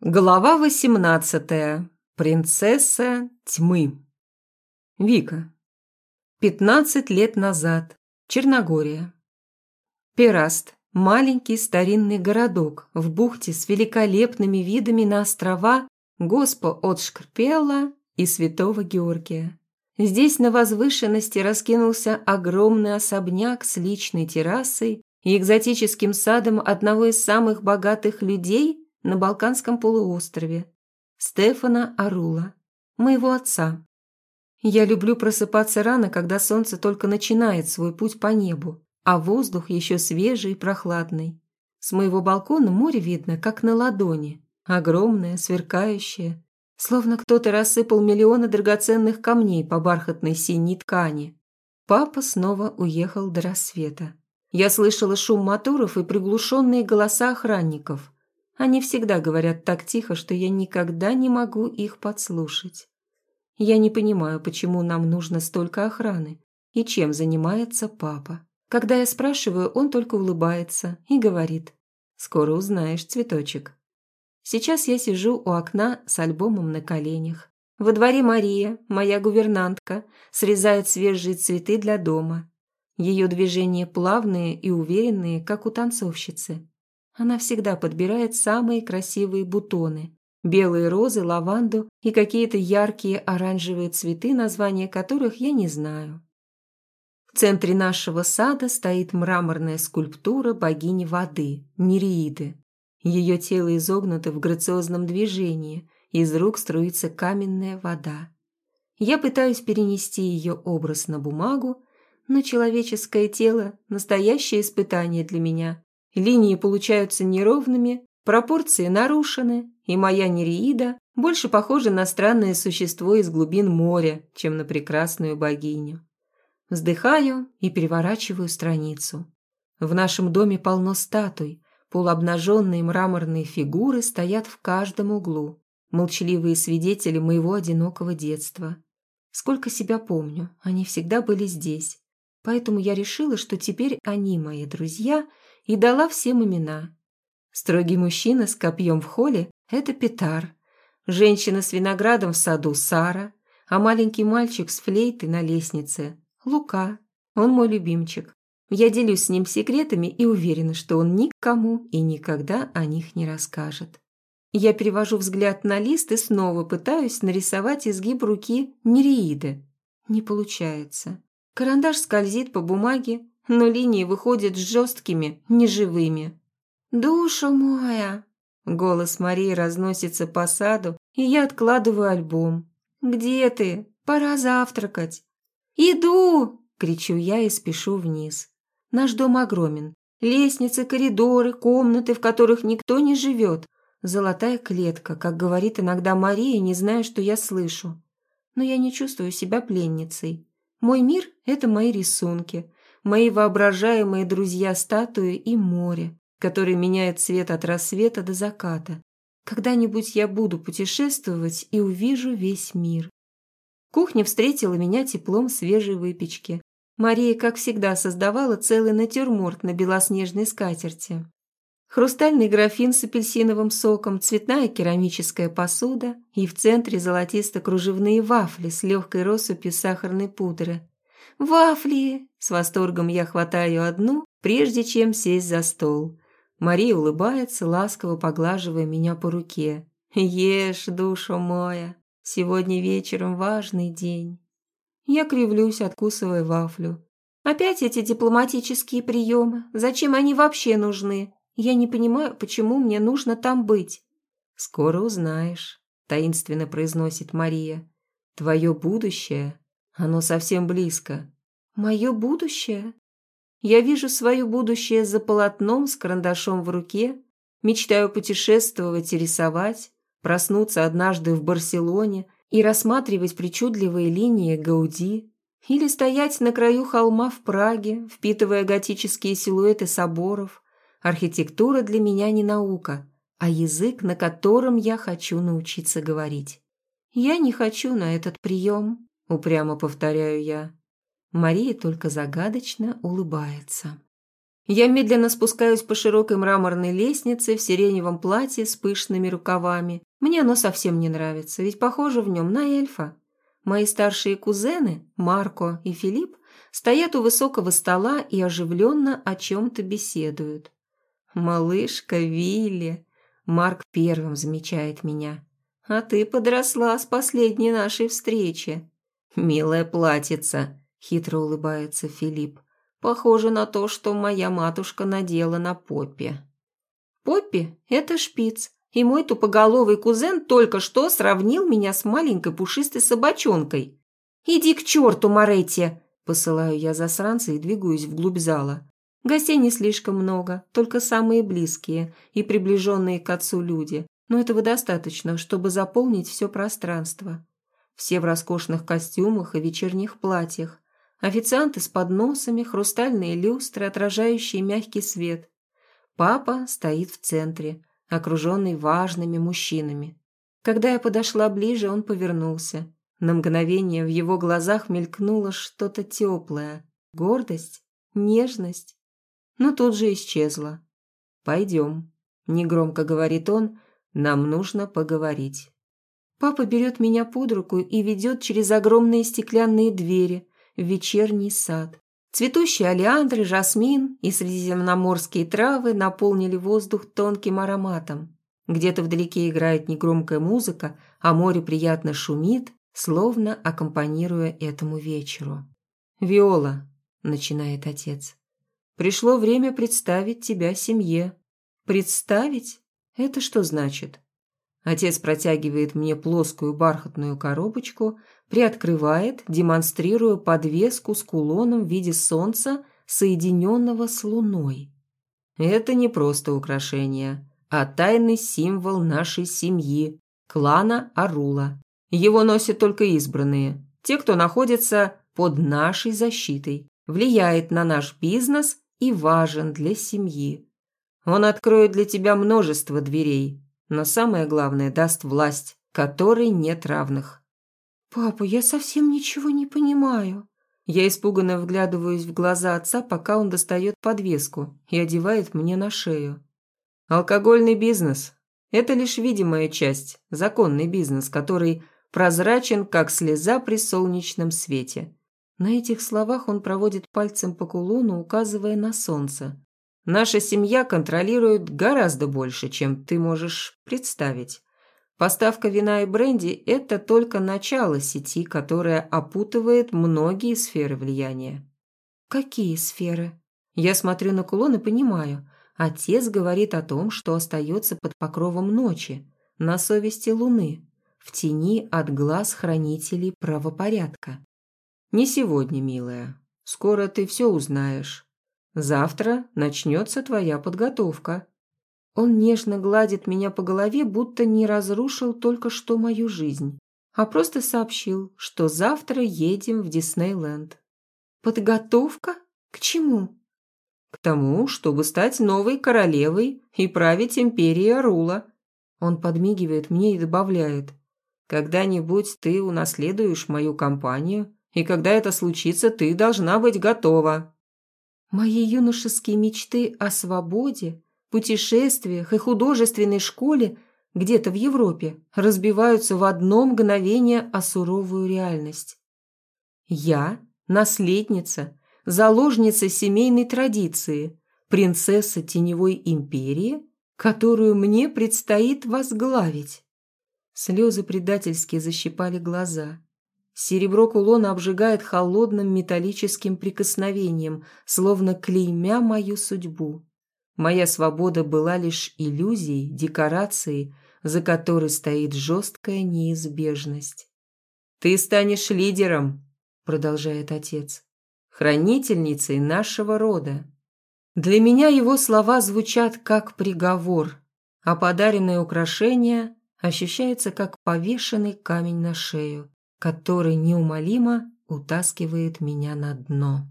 Глава восемнадцатая. Принцесса тьмы. Вика. Пятнадцать лет назад. Черногория. Пераст. Маленький старинный городок в бухте с великолепными видами на острова Госпо от Шкрпела и Святого Георгия. Здесь на возвышенности раскинулся огромный особняк с личной террасой и экзотическим садом одного из самых богатых людей – на Балканском полуострове. Стефана Арула, моего отца. Я люблю просыпаться рано, когда солнце только начинает свой путь по небу, а воздух еще свежий и прохладный. С моего балкона море видно, как на ладони, огромное, сверкающее, словно кто-то рассыпал миллионы драгоценных камней по бархатной синей ткани. Папа снова уехал до рассвета. Я слышала шум моторов и приглушенные голоса охранников – они всегда говорят так тихо, что я никогда не могу их подслушать. Я не понимаю, почему нам нужно столько охраны и чем занимается папа. Когда я спрашиваю, он только улыбается и говорит «Скоро узнаешь, цветочек». Сейчас я сижу у окна с альбомом на коленях. Во дворе Мария, моя гувернантка, срезает свежие цветы для дома. Ее движения плавные и уверенные, как у танцовщицы. Она всегда подбирает самые красивые бутоны. Белые розы, лаванду и какие-то яркие оранжевые цветы, названия которых я не знаю. В центре нашего сада стоит мраморная скульптура богини воды, Нереиды. Ее тело изогнуто в грациозном движении, из рук струится каменная вода. Я пытаюсь перенести ее образ на бумагу, но человеческое тело – настоящее испытание для меня, Линии получаются неровными, пропорции нарушены, и моя нереида больше похожа на странное существо из глубин моря, чем на прекрасную богиню. Вздыхаю и переворачиваю страницу. В нашем доме полно статуй, полуобнаженные мраморные фигуры стоят в каждом углу, молчаливые свидетели моего одинокого детства. Сколько себя помню, они всегда были здесь, поэтому я решила, что теперь они мои друзья – и дала всем имена. Строгий мужчина с копьем в холле – это Петар, женщина с виноградом в саду – Сара, а маленький мальчик с флейтой на лестнице – Лука. Он мой любимчик. Я делюсь с ним секретами и уверена, что он никому и никогда о них не расскажет. Я перевожу взгляд на лист и снова пытаюсь нарисовать изгиб руки Нереиды. Не получается. Карандаш скользит по бумаге, но линии выходят жесткими, неживыми. «Душа моя!» Голос Марии разносится по саду, и я откладываю альбом. «Где ты? Пора завтракать!» «Иду!» – кричу я и спешу вниз. Наш дом огромен. Лестницы, коридоры, комнаты, в которых никто не живет. Золотая клетка, как говорит иногда Мария, не зная, что я слышу. Но я не чувствую себя пленницей. Мой мир – это мои рисунки, мои воображаемые друзья-статуи и море, которое меняет цвет от рассвета до заката. Когда-нибудь я буду путешествовать и увижу весь мир. Кухня встретила меня теплом свежей выпечки. Мария, как всегда, создавала целый натюрморт на белоснежной скатерти. Хрустальный графин с апельсиновым соком, цветная керамическая посуда и в центре золотисто-кружевные вафли с легкой россыпью сахарной пудры. «Вафли!» С восторгом я хватаю одну, прежде чем сесть за стол. Мария улыбается, ласково поглаживая меня по руке. «Ешь, душа моя, сегодня вечером важный день». Я кривлюсь, откусывая вафлю. «Опять эти дипломатические приемы? Зачем они вообще нужны? Я не понимаю, почему мне нужно там быть». «Скоро узнаешь», — таинственно произносит Мария. «Твое будущее оно совсем близко. Мое будущее? Я вижу свое будущее за полотном с карандашом в руке, мечтаю путешествовать и рисовать, проснуться однажды в Барселоне и рассматривать причудливые линии Гауди, или стоять на краю холма в Праге, впитывая готические силуэты соборов. Архитектура для меня не наука, а язык, на котором я хочу научиться говорить. Я не хочу на этот прием. Упрямо повторяю я. Мария только загадочно улыбается. Я медленно спускаюсь по широкой мраморной лестнице в сиреневом платье с пышными рукавами. Мне оно совсем не нравится, ведь похоже в нем на эльфа. Мои старшие кузены, Марко и Филипп, стоят у высокого стола и оживленно о чем-то беседуют. «Малышка Вилли!» Марк первым замечает меня. «А ты подросла с последней нашей встречи». «Милая платьица!» – хитро улыбается Филипп. «Похоже на то, что моя матушка надела на Поппи». «Поппи – это шпиц, и мой тупоголовый кузен только что сравнил меня с маленькой пушистой собачонкой. «Иди к черту, Моретти!» – посылаю я засранца и двигаюсь вглубь зала. Гостей не слишком много, только самые близкие и приближенные к отцу люди, но этого достаточно, чтобы заполнить все пространство. Все в роскошных костюмах и вечерних платьях. Официанты с подносами, хрустальные люстры, отражающие мягкий свет. Папа стоит в центре, окруженный важными мужчинами. Когда я подошла ближе, он повернулся. На мгновение в его глазах мелькнуло что-то теплое. Гордость, нежность. Но тут же исчезла. «Пойдем», – негромко говорит он, – «нам нужно поговорить». Папа берет меня под руку и ведет через огромные стеклянные двери в вечерний сад. Цветущие олеандры, жасмин и средиземноморские травы наполнили воздух тонким ароматом. Где-то вдалеке играет негромкая музыка, а море приятно шумит, словно аккомпанируя этому вечеру. «Виола», — начинает отец, — «пришло время представить тебя семье». «Представить? Это что значит?» Отец протягивает мне плоскую бархатную коробочку, приоткрывает, демонстрируя подвеску с кулоном в виде солнца, соединенного с луной. Это не просто украшение, а тайный символ нашей семьи, клана Арула. Его носят только избранные, те, кто находится под нашей защитой, влияет на наш бизнес и важен для семьи. Он откроет для тебя множество дверей, но самое главное даст власть, которой нет равных. «Папа, я совсем ничего не понимаю». Я испуганно вглядываюсь в глаза отца, пока он достает подвеску и одевает мне на шею. Алкогольный бизнес – это лишь видимая часть, законный бизнес, который прозрачен, как слеза при солнечном свете. На этих словах он проводит пальцем по кулону, указывая на солнце. Наша семья контролирует гораздо больше, чем ты можешь представить. Поставка вина и бренди – это только начало сети, которая опутывает многие сферы влияния. Какие сферы? Я смотрю на кулон и понимаю. Отец говорит о том, что остается под покровом ночи, на совести луны, в тени от глаз хранителей правопорядка. Не сегодня, милая. Скоро ты все узнаешь. Завтра начнется твоя подготовка. Он нежно гладит меня по голове, будто не разрушил только что мою жизнь, а просто сообщил, что завтра едем в Диснейленд. Подготовка? К чему? К тому, чтобы стать новой королевой и править империей Рула. Он подмигивает мне и добавляет. Когда-нибудь ты унаследуешь мою компанию, и когда это случится, ты должна быть готова. Мои юношеские мечты о свободе, путешествиях и художественной школе где-то в Европе разбиваются в одно мгновение о суровую реальность. Я – наследница, заложница семейной традиции, принцесса теневой империи, которую мне предстоит возглавить. Слезы предательски защипали глаза. Серебро кулона обжигает холодным металлическим прикосновением, словно клеймя мою судьбу. Моя свобода была лишь иллюзией, декорацией, за которой стоит жесткая неизбежность. «Ты станешь лидером», — продолжает отец, — «хранительницей нашего рода». Для меня его слова звучат как приговор, а подаренное украшение ощущается как повешенный камень на шею который неумолимо утаскивает меня на дно.